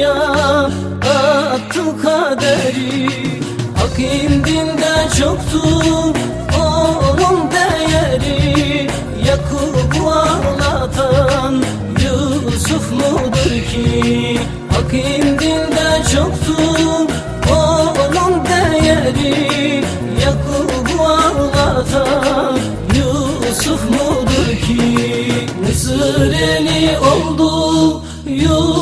suya attı kaderi. Hak indinde çoktu onun değeri. Yakup'u ağlatan Yusuf mudur ki? Hak indinde çoktu onun değeri. Yakup'u ağlatan Yusuf mudur ki? Mısır eli oldu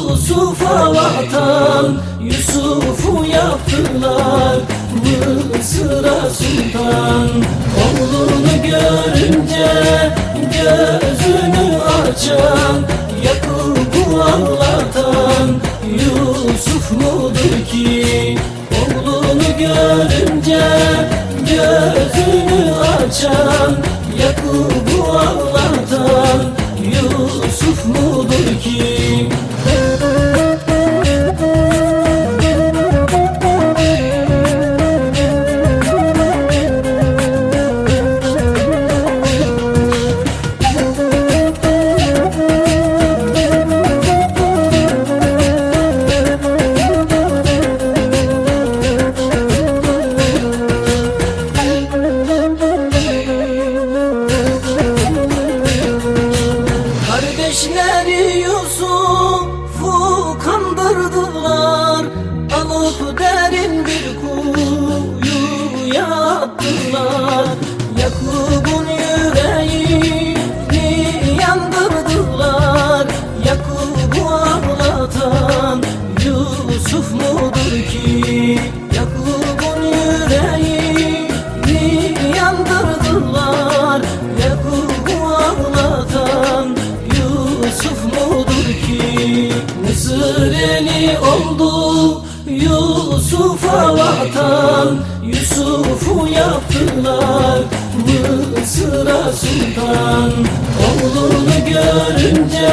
Yusuf'a vatan Yusuf'u yaptılar Mısır'a sultan. Oğlunu görünce gözünü açan Yakup'u ağlatan Yusuf mudur ki? Oğlunu görünce gözünü açan yaptılar Mısır'a sultan? Oğlunu görünce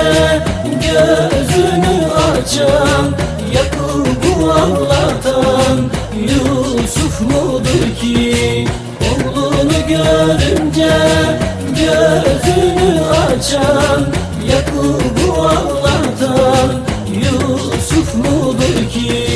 gözünü açan Yakup'u ağlatan Yusuf mudur ki? Oğlunu görünce gözünü açan Yakup'u ağlatan Yusuf mudur ki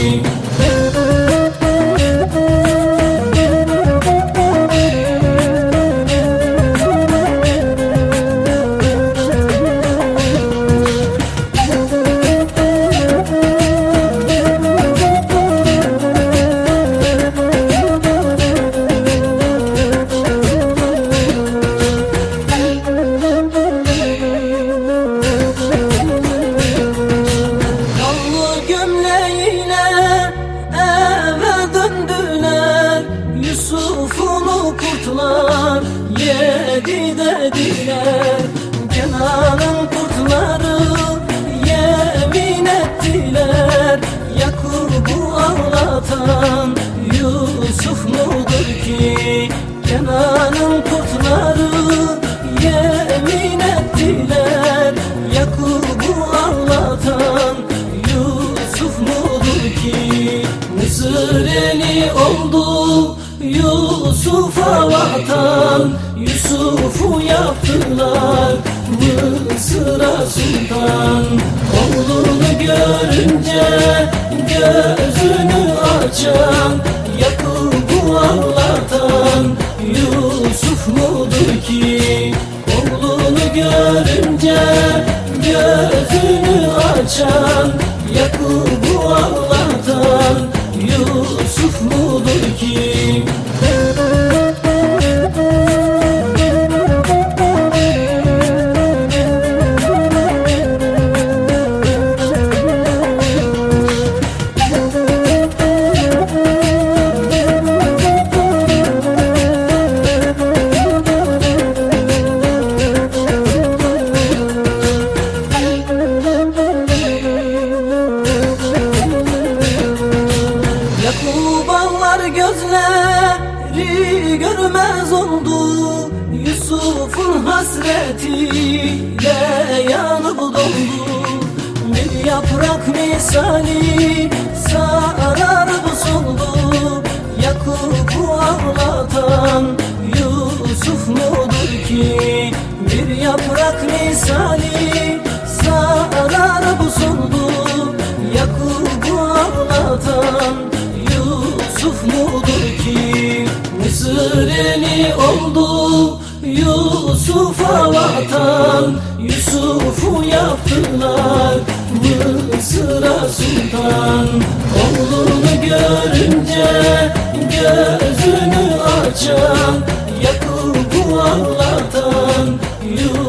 yedi dediler. Kenan'ın kurtları yemin ettiler. Yakup'u ağlatan Yusuf mudur ki? Kenan'ın kurtları yemin ettiler. Yakup'u ağlatan Yusuf mudur ki? Mısır eli oldu Yusuf'a vatan Yusuf'u yaptılar Mısır'a sultan. Oğlunu görünce gözünü açan Yakup'u ağlatan Yusuf'un hasretiyle yanıp doldu Bir yaprak misali sararıp soldu Yakup'u ağlatan Yusuf mudur ki? Bir yaprak misali sararıp soldu Yakup'u ağlatan Yusuf mudur ki? Mısır'ını oldu Yusuf'a vatan Yusuf'u yaptılar Mısır'a sultan. Oğlunu görünce gözünü açan Yakup'u ağlatan Yusuf mudur ki